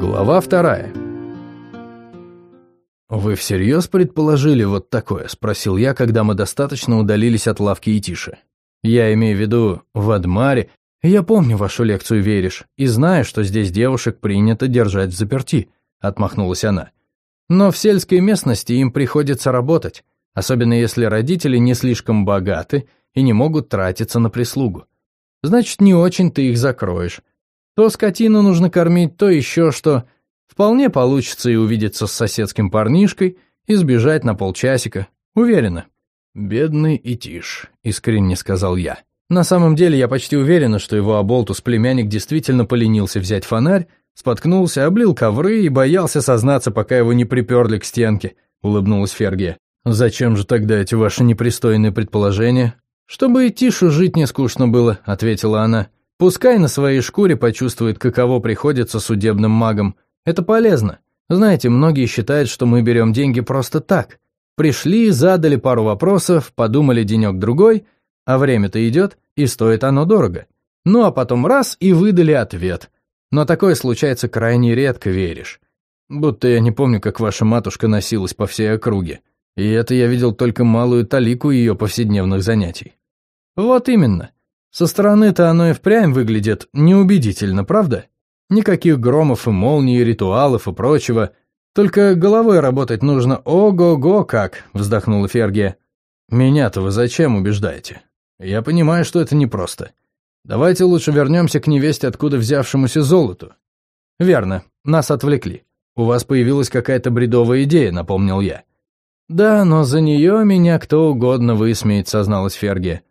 Глава вторая. «Вы всерьез предположили вот такое?» – спросил я, когда мы достаточно удалились от лавки и тише. «Я имею в виду в Адмаре. Я помню вашу лекцию «Веришь» и знаю, что здесь девушек принято держать в заперти», – отмахнулась она. «Но в сельской местности им приходится работать, особенно если родители не слишком богаты и не могут тратиться на прислугу. Значит, не очень ты их закроешь. То скотину нужно кормить, то еще что. Вполне получится и увидеться с соседским парнишкой, и сбежать на полчасика. Уверена. «Бедный Итиш», — искренне сказал я. На самом деле я почти уверена, что его оболтус племянник действительно поленился взять фонарь, споткнулся, облил ковры и боялся сознаться, пока его не приперли к стенке, улыбнулась Фергия. «Зачем же тогда эти ваши непристойные предположения?» «Чтобы Итишу жить не скучно было», — ответила она. Пускай на своей шкуре почувствует, каково приходится судебным магам. Это полезно. Знаете, многие считают, что мы берем деньги просто так. Пришли, задали пару вопросов, подумали денек-другой, а время-то идет, и стоит оно дорого. Ну а потом раз и выдали ответ. Но такое случается крайне редко, веришь. Будто я не помню, как ваша матушка носилась по всей округе. И это я видел только малую талику ее повседневных занятий. Вот именно. Со стороны-то оно и впрямь выглядит неубедительно, правда? Никаких громов и молний, ритуалов и прочего. Только головой работать нужно ого-го как, вздохнула Фергия. Меня-то вы зачем убеждаете? Я понимаю, что это непросто. Давайте лучше вернемся к невесте, откуда взявшемуся золоту. Верно, нас отвлекли. У вас появилась какая-то бредовая идея, напомнил я. Да, но за нее меня кто угодно высмеет, созналась Фергия.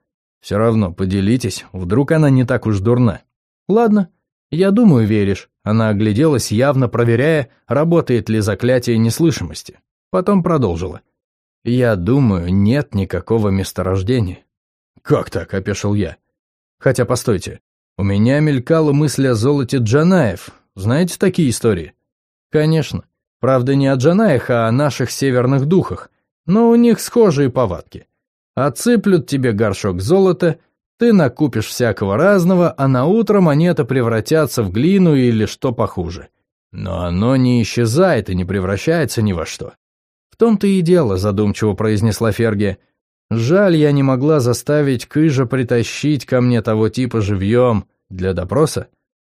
Все равно поделитесь, вдруг она не так уж дурна. Ладно, я думаю, веришь. Она огляделась, явно проверяя, работает ли заклятие неслышимости. Потом продолжила. Я думаю, нет никакого месторождения. Как так, опешил я. Хотя, постойте, у меня мелькала мысль о золоте Джанаев. Знаете такие истории? Конечно. Правда, не о Джанаях, а о наших северных духах. Но у них схожие повадки. Отсыплют тебе горшок золота, ты накупишь всякого разного, а на утро монеты превратятся в глину или что похуже. Но оно не исчезает и не превращается ни во что. В том-то и дело, задумчиво произнесла Ферги. Жаль, я не могла заставить Кыжа притащить ко мне того типа живьем для допроса.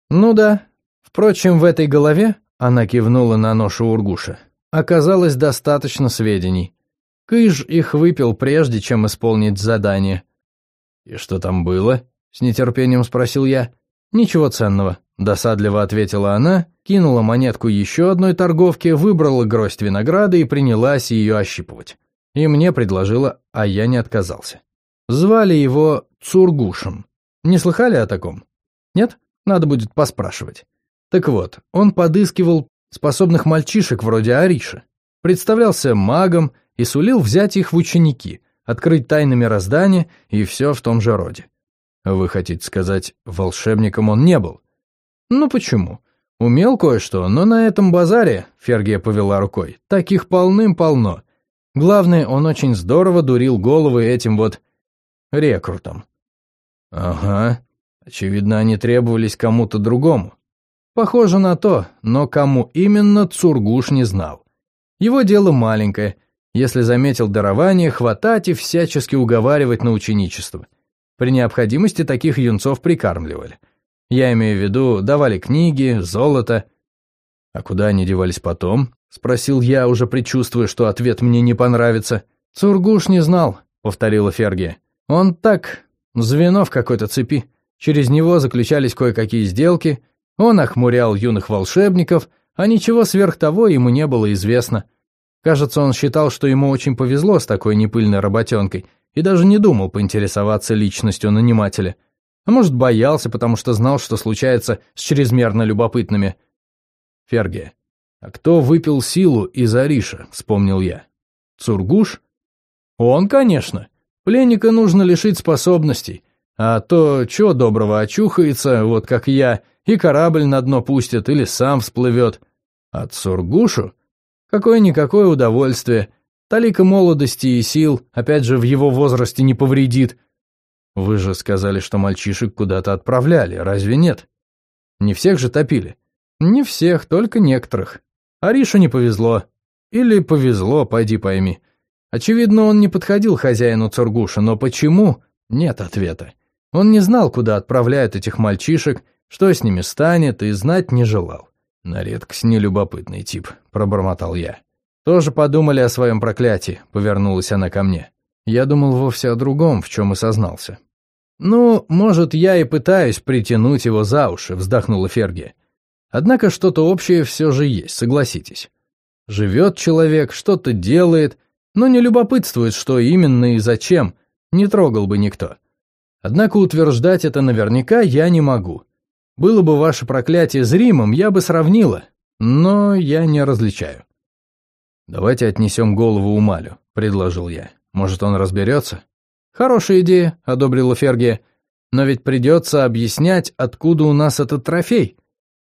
Ну да. Впрочем, в этой голове, она кивнула на ношу Ургуша, оказалось достаточно сведений. Кыж их выпил прежде, чем исполнить задание. «И что там было?» — с нетерпением спросил я. «Ничего ценного», — досадливо ответила она, кинула монетку еще одной торговке, выбрала гроздь винограда и принялась ее ощипывать. И мне предложила, а я не отказался. Звали его Цургушем. Не слыхали о таком? Нет? Надо будет поспрашивать. Так вот, он подыскивал способных мальчишек вроде Ариша. Представлялся магом и сулил взять их в ученики, открыть тайны мироздания и все в том же роде. Вы хотите сказать, волшебником он не был? Ну почему? Умел кое-что, но на этом базаре, Фергия повела рукой, таких полным-полно. Главное, он очень здорово дурил головы этим вот рекрутам. Ага, очевидно, они требовались кому-то другому. Похоже на то, но кому именно Цургуш не знал. Его дело маленькое, если заметил дарование, хватать и всячески уговаривать на ученичество. При необходимости таких юнцов прикармливали. Я имею в виду, давали книги, золото. А куда они девались потом? Спросил я, уже предчувствуя, что ответ мне не понравится. Цургуш не знал, повторила Фергия. Он так, звено в какой-то цепи. Через него заключались кое-какие сделки, он охмурял юных волшебников, а ничего сверх того ему не было известно. Кажется, он считал, что ему очень повезло с такой непыльной работенкой, и даже не думал поинтересоваться личностью нанимателя. А может, боялся, потому что знал, что случается с чрезмерно любопытными. Фергия. А кто выпил силу из Ариша, вспомнил я. Цургуш? Он, конечно. Пленника нужно лишить способностей, а то, чего доброго, очухается, вот как я, и корабль на дно пустит или сам всплывет. А Цургушу Какое-никакое удовольствие. Талика молодости и сил, опять же, в его возрасте не повредит. Вы же сказали, что мальчишек куда-то отправляли, разве нет? Не всех же топили. Не всех, только некоторых. Аришу не повезло. Или повезло, пойди пойми. Очевидно, он не подходил хозяину Цургуша, но почему? Нет ответа. Он не знал, куда отправляют этих мальчишек, что с ними станет, и знать не желал. «На редкость нелюбопытный тип», — пробормотал я. «Тоже подумали о своем проклятии», — повернулась она ко мне. Я думал вовсе о другом, в чем и сознался. «Ну, может, я и пытаюсь притянуть его за уши», — вздохнула Ферги. «Однако что-то общее все же есть, согласитесь. Живет человек, что-то делает, но не любопытствует, что именно и зачем, не трогал бы никто. Однако утверждать это наверняка я не могу. Было бы ваше проклятие зримым, я бы сравнила, но я не различаю. «Давайте отнесем голову Умалю», — предложил я. «Может, он разберется?» «Хорошая идея», — одобрила Фергия. «Но ведь придется объяснять, откуда у нас этот трофей.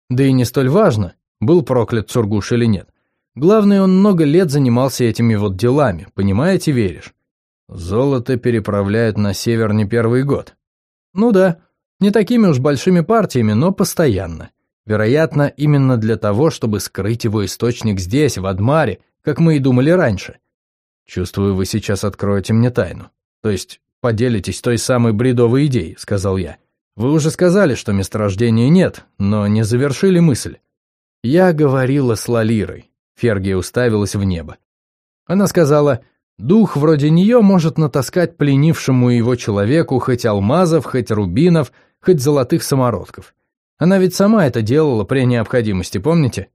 Да и не столь важно, был проклят Цургуш или нет. Главное, он много лет занимался этими вот делами, понимаете, веришь? Золото переправляют на север не первый год. Ну да, не такими уж большими партиями, но постоянно. Вероятно, именно для того, чтобы скрыть его источник здесь, в Адмаре, как мы и думали раньше. Чувствую, вы сейчас откроете мне тайну. То есть поделитесь той самой бредовой идеей, сказал я. Вы уже сказали, что месторождения нет, но не завершили мысль. Я говорила с Лалирой. Фергия уставилась в небо. Она сказала, дух вроде нее может натаскать пленившему его человеку хоть алмазов, хоть рубинов, хоть золотых самородков. Она ведь сама это делала при необходимости, помните?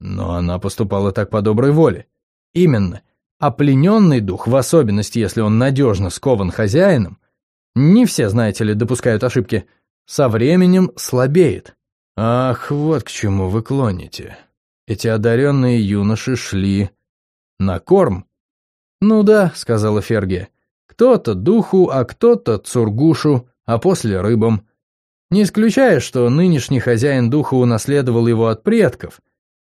Но она поступала так по доброй воле. Именно. А плененный дух, в особенности, если он надежно скован хозяином, не все, знаете ли, допускают ошибки, со временем слабеет. Ах, вот к чему вы клоните. Эти одаренные юноши шли на корм. Ну да, сказала Ферге, кто-то духу, а кто-то цургушу, а после рыбам. Не исключая, что нынешний хозяин духа унаследовал его от предков,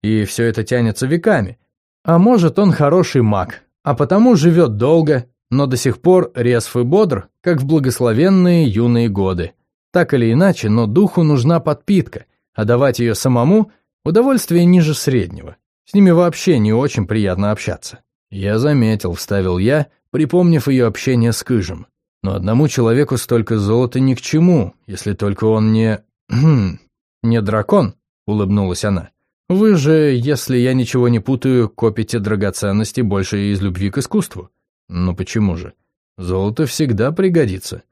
и все это тянется веками. А может, он хороший маг, а потому живет долго, но до сих пор резв и бодр, как в благословенные юные годы. Так или иначе, но духу нужна подпитка, а давать ее самому – удовольствие ниже среднего. С ними вообще не очень приятно общаться. Я заметил, вставил я, припомнив ее общение с Кыжем. Но одному человеку столько золота ни к чему, если только он не... не дракон, улыбнулась она. Вы же, если я ничего не путаю, копите драгоценности больше из любви к искусству. Ну почему же? Золото всегда пригодится.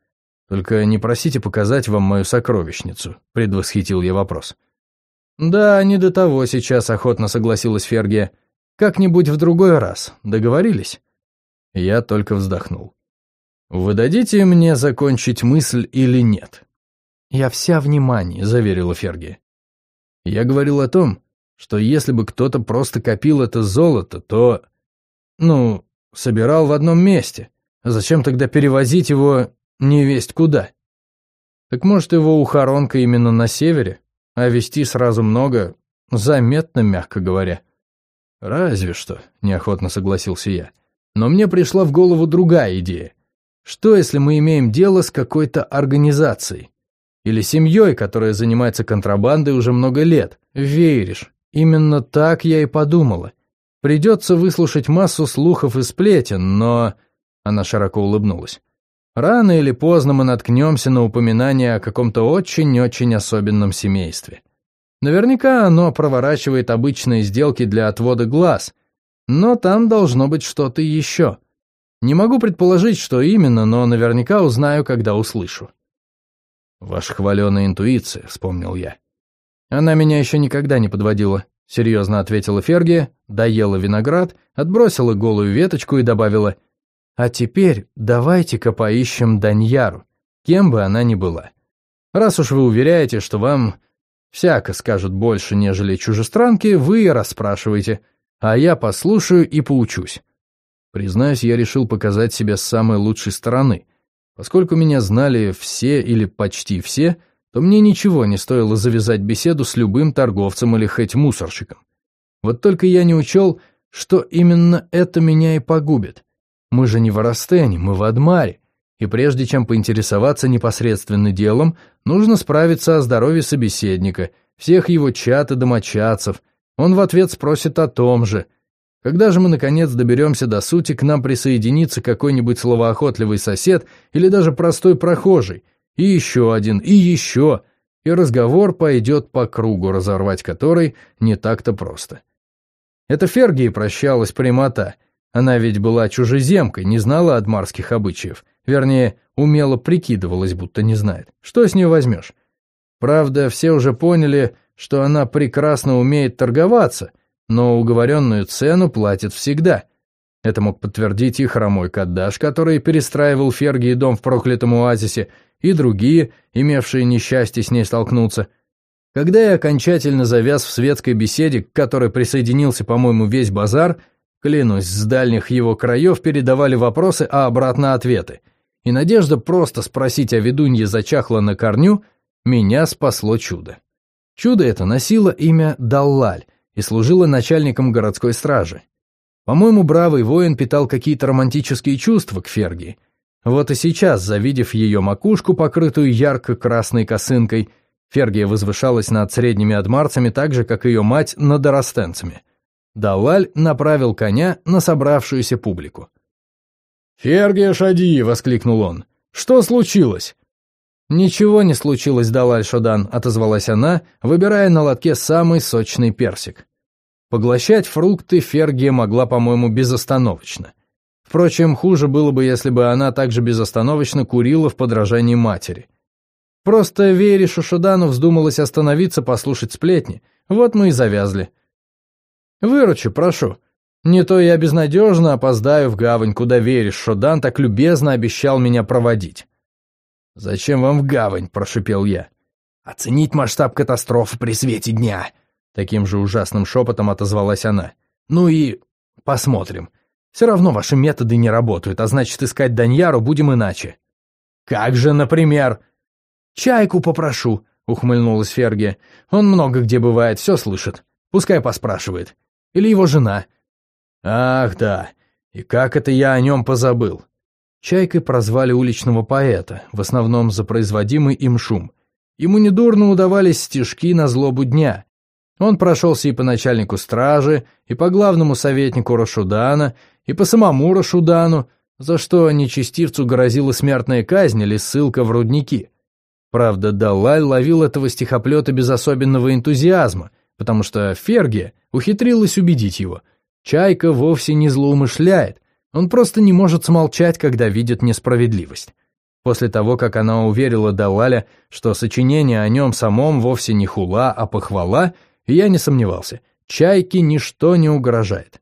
Только не просите показать вам мою сокровищницу, предвосхитил я вопрос. Да, не до того сейчас, охотно согласилась Фергия. Как-нибудь в другой раз. Договорились? Я только вздохнул. Вы дадите мне закончить мысль или нет? Я вся внимание, заверила Фергия. Я говорил о том, что если бы кто-то просто копил это золото, то... Ну, собирал в одном месте. Зачем тогда перевозить его не весть куда? Так может, его ухоронка именно на севере, а вести сразу много, заметно, мягко говоря. Разве что, неохотно согласился я. Но мне пришла в голову другая идея. Что, если мы имеем дело с какой-то организацией? Или семьей, которая занимается контрабандой уже много лет? Веришь? Именно так я и подумала. Придется выслушать массу слухов и сплетен, но... Она широко улыбнулась. Рано или поздно мы наткнемся на упоминание о каком-то очень-очень особенном семействе. Наверняка оно проворачивает обычные сделки для отвода глаз, но там должно быть что-то еще. Не могу предположить, что именно, но наверняка узнаю, когда услышу. «Ваша хваленая интуиция», — вспомнил я. Она меня еще никогда не подводила, серьезно ответила Фергия, доела виноград, отбросила голую веточку и добавила, «А теперь давайте-ка поищем Даньяру, кем бы она ни была. Раз уж вы уверяете, что вам всяко скажут больше, нежели чужестранки, вы расспрашивайте, а я послушаю и поучусь». Признаюсь, я решил показать себя с самой лучшей стороны. Поскольку меня знали все или почти все – то мне ничего не стоило завязать беседу с любым торговцем или хоть мусорщиком. Вот только я не учел, что именно это меня и погубит. Мы же не в Арастене, мы в Адмаре, и прежде чем поинтересоваться непосредственно делом, нужно справиться о здоровье собеседника, всех его чат и домочадцев. Он в ответ спросит о том же. Когда же мы, наконец, доберемся до сути, к нам присоединится какой-нибудь словоохотливый сосед или даже простой прохожий. И еще один, и еще. И разговор пойдет по кругу, разорвать который не так-то просто. Это Фергии прощалась прямота. Она ведь была чужеземкой, не знала адмарских обычаев. Вернее, умело прикидывалась, будто не знает. Что с нее возьмешь? Правда, все уже поняли, что она прекрасно умеет торговаться, но уговоренную цену платит всегда. Это мог подтвердить и хромой Каддаш, который перестраивал Фергии дом в проклятом оазисе, и другие, имевшие несчастье с ней столкнуться. Когда я окончательно завяз в светской беседе, к которой присоединился, по-моему, весь базар, клянусь, с дальних его краев передавали вопросы, а обратно ответы. И надежда просто спросить о ведунье зачахла на корню, меня спасло чудо. Чудо это носило имя Даллаль и служило начальником городской стражи. По-моему, бравый воин питал какие-то романтические чувства к Фергии. Вот и сейчас, завидев ее макушку, покрытую ярко-красной косынкой, Фергия возвышалась над средними адмарцами так же, как ее мать над оростенцами. Далаль направил коня на собравшуюся публику. «Фергия Шади!» — воскликнул он. «Что случилось?» «Ничего не случилось, Далаль Шодан», — отозвалась она, выбирая на лотке самый сочный персик. Поглощать фрукты Фергия могла, по-моему, безостановочно. Впрочем, хуже было бы, если бы она также безостановочно курила в подражании матери. Просто Вере Шушудану вздумалось остановиться послушать сплетни, вот мы и завязли. «Выручи, прошу. Не то я безнадежно опоздаю в гавань, куда веришь, Шодан так любезно обещал меня проводить». «Зачем вам в гавань?» – прошипел я. «Оценить масштаб катастрофы при свете дня», – таким же ужасным шепотом отозвалась она. «Ну и посмотрим. Все равно ваши методы не работают, а значит, искать Даньяру будем иначе». «Как же, например?» «Чайку попрошу», — ухмыльнулась Ферги. «Он много где бывает, все слышит. Пускай поспрашивает. Или его жена». «Ах, да. И как это я о нем позабыл?» Чайкой прозвали уличного поэта, в основном за производимый им шум. Ему недурно удавались стишки на злобу дня. Он прошелся и по начальнику стражи, и по главному советнику Рашудана, и по самому Рашудану, за что нечестивцу грозила смертная казнь или ссылка в рудники. Правда, Даллаль ловил этого стихоплета без особенного энтузиазма, потому что Фергия ухитрилась убедить его. Чайка вовсе не злоумышляет, он просто не может смолчать, когда видит несправедливость. После того, как она уверила Далаля, что сочинение о нем самом вовсе не хула, а похвала, я не сомневался, чайке ничто не угрожает.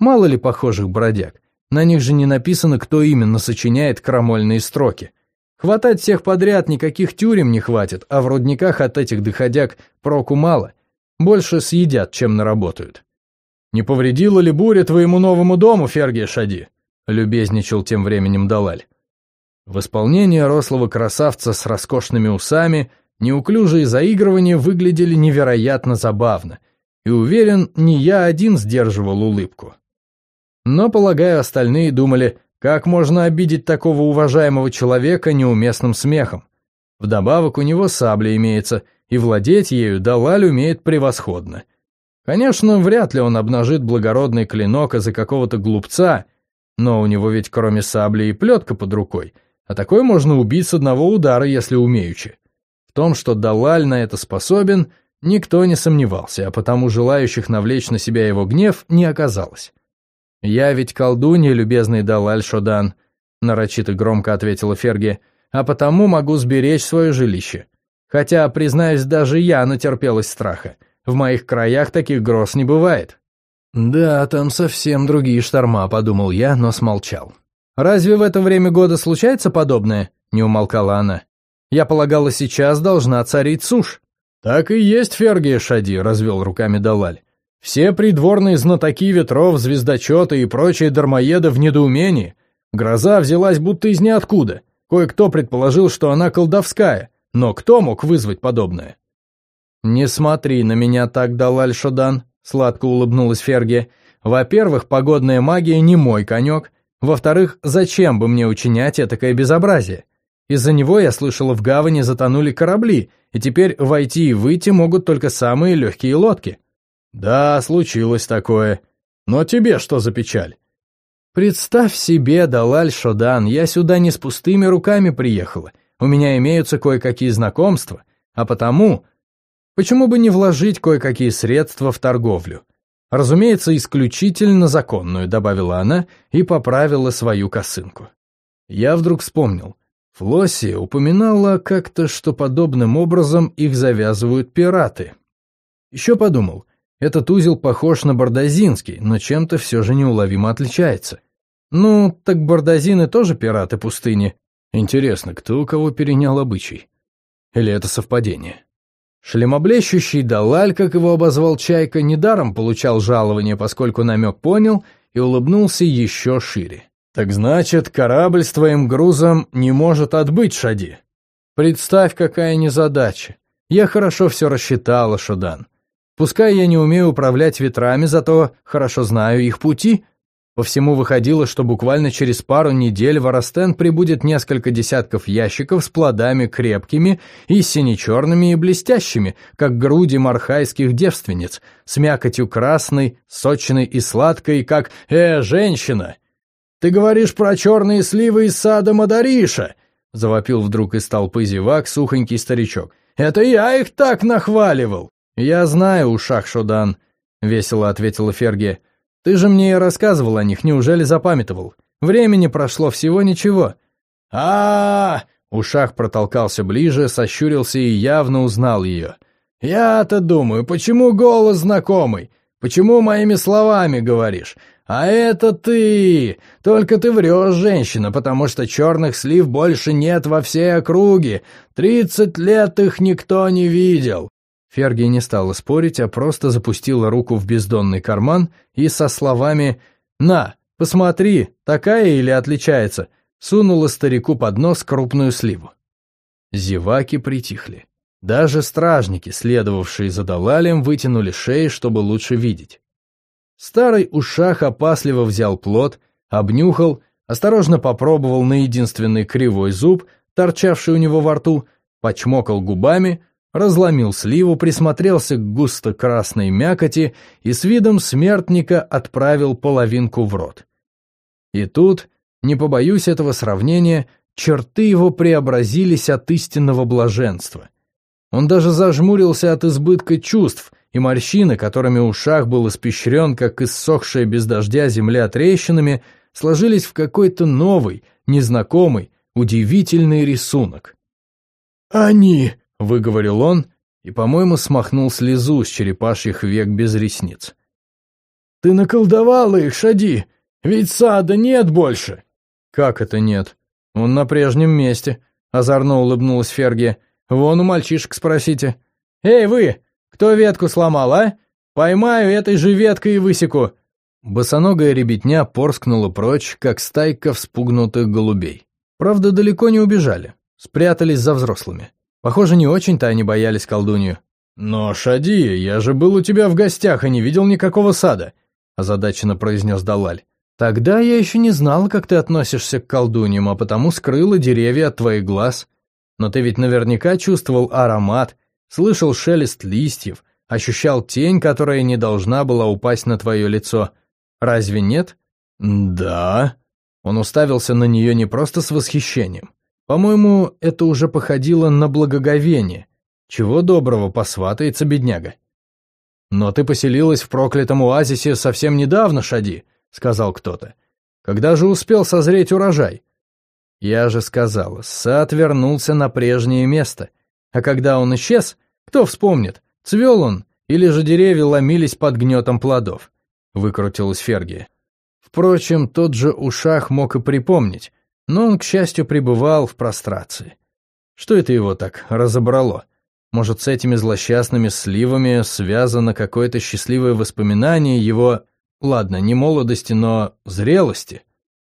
Мало ли похожих бродяг, на них же не написано, кто именно сочиняет крамольные строки. Хватать всех подряд никаких тюрем не хватит, а в рудниках от этих доходяг проку мало. Больше съедят, чем наработают. «Не повредила ли буря твоему новому дому, Фергия Шади?» — любезничал тем временем Далаль. В исполнении рослого красавца с роскошными усами неуклюжие заигрывания выглядели невероятно забавно, и уверен, не я один сдерживал улыбку. Но, полагаю, остальные думали, как можно обидеть такого уважаемого человека неуместным смехом. Вдобавок у него сабля имеется, и владеть ею Далаль умеет превосходно — Конечно, вряд ли он обнажит благородный клинок из-за какого-то глупца, но у него ведь кроме сабли и плетка под рукой, а такой можно убить с одного удара, если умеючи. В том, что Далаль на это способен, никто не сомневался, а потому желающих навлечь на себя его гнев не оказалось. «Я ведь колдунья, любезный Далаль Шодан», — нарочито громко ответила Ферги, «а потому могу сберечь свое жилище. Хотя, признаюсь, даже я натерпелась страха». В моих краях таких гроз не бывает». «Да, там совсем другие шторма», — подумал я, но смолчал. «Разве в это время года случается подобное?» — не умолкала она. «Я полагала, сейчас должна царить сушь». «Так и есть, Фергия Шади», — развел руками Далаль. «Все придворные знатоки ветров, звездочеты и прочие дармоеды в недоумении. Гроза взялась будто из ниоткуда. Кое-кто предположил, что она колдовская. Но кто мог вызвать подобное?» «Не смотри на меня так, Далаль Шодан», — сладко улыбнулась Ферги. «Во-первых, погодная магия не мой конек. Во-вторых, зачем бы мне учинять этакое безобразие? Из-за него, я слышала, в гавани затонули корабли, и теперь войти и выйти могут только самые легкие лодки». «Да, случилось такое. Но тебе что за печаль?» «Представь себе, Далаль Шодан, я сюда не с пустыми руками приехала. У меня имеются кое-какие знакомства, а потому Почему бы не вложить кое-какие средства в торговлю? Разумеется, исключительно законную, добавила она и поправила свою косынку. Я вдруг вспомнил. Флосси упоминала как-то, что подобным образом их завязывают пираты. Еще подумал, этот узел похож на бардазинский, но чем-то все же неуловимо отличается. Ну, так бардазины тоже пираты пустыни. Интересно, кто у кого перенял обычай? Или это совпадение? Шлемоблещущий Далаль, как его обозвал Чайка, недаром получал жалование, поскольку намек понял и улыбнулся еще шире. «Так значит, корабль с твоим грузом не может отбыть, Шади?» «Представь, какая незадача. Я хорошо все рассчитала, Шадан. Пускай я не умею управлять ветрами, зато хорошо знаю их пути, по всему выходило, что буквально через пару недель в Арастен прибудет несколько десятков ящиков с плодами крепкими и сине-черными и блестящими, как груди мархайских девственниц, с мякотью красной, сочной и сладкой, как «Э, женщина! Ты говоришь про черные сливы из сада Мадариша!» завопил вдруг из толпы зевак сухонький старичок. «Это я их так нахваливал!» «Я знаю, ушах Шодан», — весело ответила Фергия. Ты же мне и рассказывал о них, неужели запамятовал? Времени прошло всего ничего. а, -а, -а Ушах протолкался ближе, сощурился и явно узнал ее. «Я-то думаю, почему голос знакомый? Почему моими словами говоришь? А это ты! Только ты врешь, женщина, потому что черных слив больше нет во всей округе. Тридцать лет их никто не видел. Ферги не стала спорить, а просто запустила руку в бездонный карман и со словами «На, посмотри, такая или отличается?» сунула старику под нос крупную сливу. Зеваки притихли. Даже стражники, следовавшие за Далалем, вытянули шеи, чтобы лучше видеть. Старый ушах опасливо взял плод, обнюхал, осторожно попробовал на единственный кривой зуб, торчавший у него во рту, почмокал губами — разломил сливу, присмотрелся к густо-красной мякоти и с видом смертника отправил половинку в рот. И тут, не побоюсь этого сравнения, черты его преобразились от истинного блаженства. Он даже зажмурился от избытка чувств, и морщины, которыми ушах был испещрен, как иссохшая без дождя земля трещинами, сложились в какой-то новый, незнакомый, удивительный рисунок. «Они!» — выговорил он и, по-моему, смахнул слезу с черепашьих век без ресниц. «Ты наколдовала их, Шади! Ведь сада нет больше!» «Как это нет? Он на прежнем месте», — озорно улыбнулась Ферги. «Вон у мальчишек спросите». «Эй, вы! Кто ветку сломал, а? Поймаю этой же веткой и высеку!» Босоногая ребятня порскнула прочь, как стайка вспугнутых голубей. Правда, далеко не убежали, спрятались за взрослыми. Похоже, не очень-то они боялись колдунью. «Но, Шади, я же был у тебя в гостях и не видел никакого сада», озадаченно произнес Далаль. «Тогда я еще не знал, как ты относишься к колдуньям, а потому скрыла деревья от твоих глаз. Но ты ведь наверняка чувствовал аромат, слышал шелест листьев, ощущал тень, которая не должна была упасть на твое лицо. Разве нет?» «Да». Он уставился на нее не просто с восхищением, по-моему, это уже походило на благоговение. Чего доброго посватается бедняга. «Но ты поселилась в проклятом оазисе совсем недавно, Шади», — сказал кто-то. «Когда же успел созреть урожай?» Я же сказала, сад вернулся на прежнее место. А когда он исчез, кто вспомнит, цвел он или же деревья ломились под гнетом плодов? Выкрутилась Фергия. Впрочем, тот же Ушах мог и припомнить, но он, к счастью, пребывал в прострации. Что это его так разобрало? Может, с этими злосчастными сливами связано какое-то счастливое воспоминание его, ладно, не молодости, но зрелости?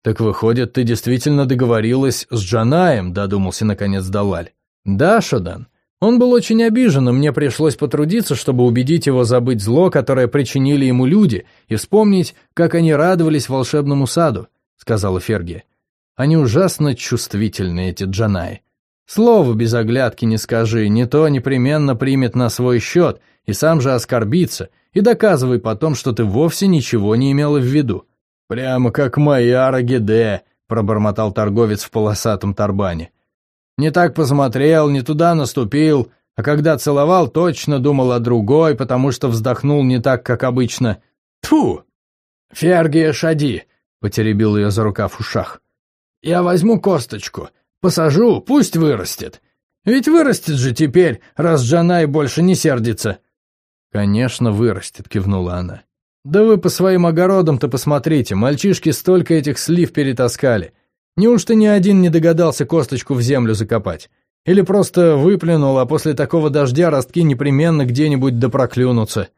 Так выходит, ты действительно договорилась с Джанаем, додумался наконец Далаль. Да, Шодан. Он был очень обижен, и мне пришлось потрудиться, чтобы убедить его забыть зло, которое причинили ему люди, и вспомнить, как они радовались волшебному саду, сказала Фергия. Они ужасно чувствительны, эти джанаи. Слово без оглядки не скажи, не то непременно примет на свой счет и сам же оскорбится, и доказывай потом, что ты вовсе ничего не имела в виду. Прямо как моя Рагиде, пробормотал торговец в полосатом тарбане. Не так посмотрел, не туда наступил, а когда целовал, точно думал о другой, потому что вздохнул не так, как обычно. Тфу! Фергия Шади, потеребил ее за рукав в ушах. Я возьму косточку, посажу, пусть вырастет. Ведь вырастет же теперь, раз Джанай больше не сердится. Конечно, вырастет, кивнула она. Да вы по своим огородам-то посмотрите, мальчишки столько этих слив перетаскали. Неужто ни один не догадался косточку в землю закопать? Или просто выплюнул, а после такого дождя ростки непременно где-нибудь допроклюнутся?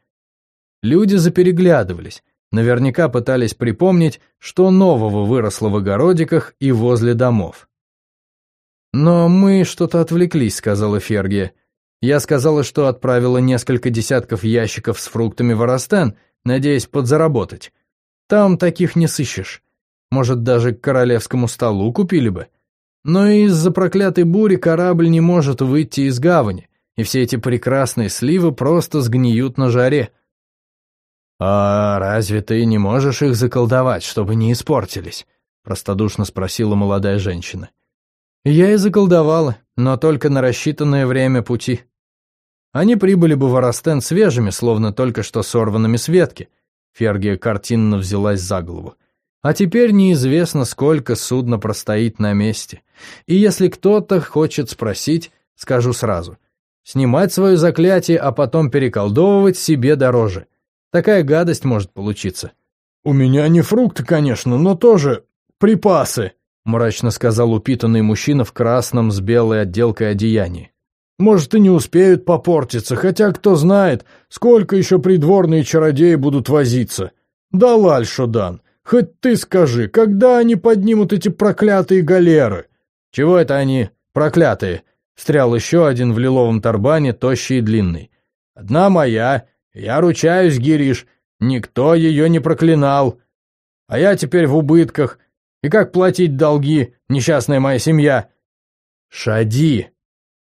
Люди запереглядывались, наверняка пытались припомнить, что нового выросло в огородиках и возле домов. «Но мы что-то отвлеклись», — сказала Фергия. «Я сказала, что отправила несколько десятков ящиков с фруктами в Арастен, надеясь подзаработать. Там таких не сыщешь. Может, даже к королевскому столу купили бы. Но из-за проклятой бури корабль не может выйти из гавани, и все эти прекрасные сливы просто сгниют на жаре. «А разве ты не можешь их заколдовать, чтобы не испортились?» — простодушно спросила молодая женщина. «Я и заколдовала, но только на рассчитанное время пути. Они прибыли бы в Арастен свежими, словно только что сорванными с ветки». Фергия картинно взялась за голову. А теперь неизвестно, сколько судно простоит на месте. И если кто-то хочет спросить, скажу сразу. Снимать свое заклятие, а потом переколдовывать себе дороже. Такая гадость может получиться. «У меня не фрукты, конечно, но тоже припасы», мрачно сказал упитанный мужчина в красном с белой отделкой одеянии. «Может, и не успеют попортиться, хотя кто знает, сколько еще придворные чародеи будут возиться. Да лаль, Шодан, Хоть ты скажи, когда они поднимут эти проклятые галеры? Чего это они проклятые? Встрял еще один в лиловом тарбане, тощий и длинный. Одна моя, я ручаюсь, Гириш, никто ее не проклинал. А я теперь в убытках. И как платить долги, несчастная моя семья? Шади,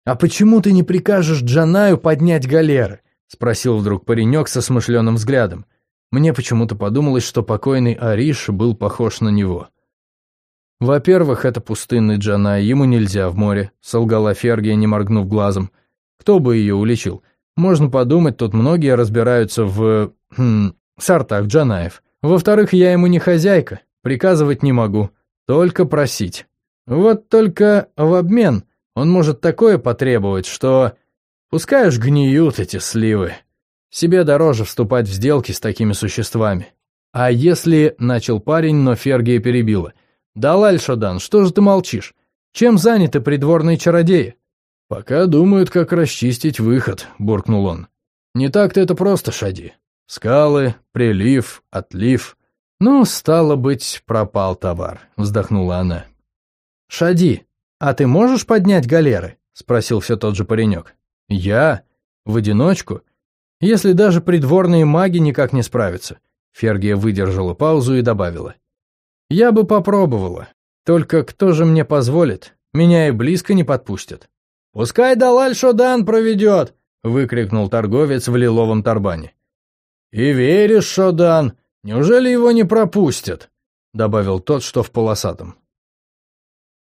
а почему ты не прикажешь Джанаю поднять галеры? Спросил вдруг паренек со смышленым взглядом. Мне почему-то подумалось, что покойный Ариш был похож на него. «Во-первых, это пустынный Джанай, ему нельзя в море», — солгала Фергия, не моргнув глазом. «Кто бы ее уличил? Можно подумать, тут многие разбираются в... Хм, сортах Джанаев. Во-вторых, я ему не хозяйка, приказывать не могу, только просить. Вот только в обмен он может такое потребовать, что... Пускай уж гниют эти сливы». Себе дороже вступать в сделки с такими существами. А если, — начал парень, но Фергия перебила. Да, Лальшадан, что же ты молчишь? Чем заняты придворные чародеи? Пока думают, как расчистить выход, буркнул он. Не так-то это просто, Шади. Скалы, прилив, отлив. Ну, стало быть, пропал товар, вздохнула она. Шади, а ты можешь поднять галеры? Спросил все тот же паренек. Я? В одиночку? Если даже придворные маги никак не справятся. Фергия выдержала паузу и добавила. Я бы попробовала. Только кто же мне позволит? Меня и близко не подпустят. Пускай Далаль-шодан проведет, выкрикнул торговец в лиловом тюрбане. Вейриш-шодан, неужели его не пропустят? добавил тот, что в полосатом.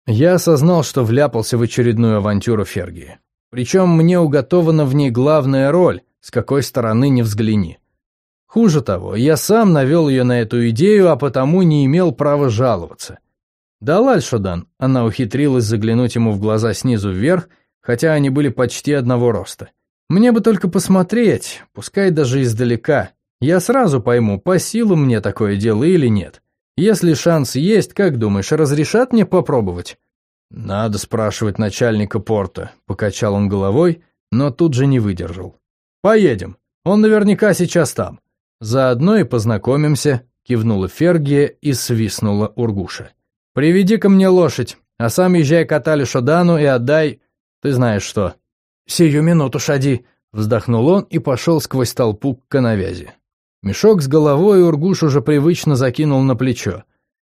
Я осознал, что вляпался в очередную авантюру Фергии. Причем мне уготована в ней главная роль, с какой стороны не взгляни. Хуже того, я сам навел ее на эту идею, а потому не имел права жаловаться. Да Лальшодан, она ухитрилась заглянуть ему в глаза снизу вверх, хотя они были почти одного роста. Мне бы только посмотреть, пускай даже издалека. Я сразу пойму, по силам мне такое дело или нет. Если шанс есть, как думаешь, разрешат мне попробовать? Надо спрашивать начальника порта, покачал он головой, но тут же не выдержал. «Поедем. Он наверняка сейчас там. Заодно и познакомимся», — кивнула Фергия и свистнула Ургуша. «Приведи ко мне лошадь, а сам езжай к Атале Шодану и отдай... Ты знаешь что». «Сию минуту, Шади», — вздохнул он и пошел сквозь толпу к коновязи. Мешок с головой Ургуш уже привычно закинул на плечо.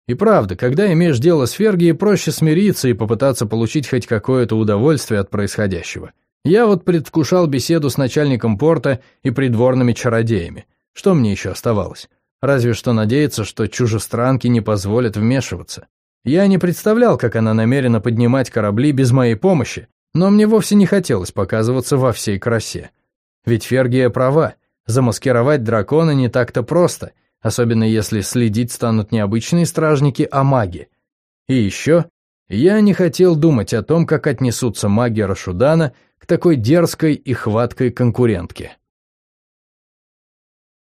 И правда, когда имеешь дело с Фергией, проще смириться и попытаться получить хоть какое-то удовольствие от происходящего. Я вот предвкушал беседу с начальником порта и придворными чародеями. Что мне еще оставалось? Разве что надеяться, что чужестранки не позволят вмешиваться. Я не представлял, как она намерена поднимать корабли без моей помощи, но мне вовсе не хотелось показываться во всей красе. Ведь Фергия права, замаскировать дракона не так-то просто, особенно если следить станут не обычные стражники, а маги. И еще, я не хотел думать о том, как отнесутся маги Рашудана к такой дерзкой и хваткой конкурентке.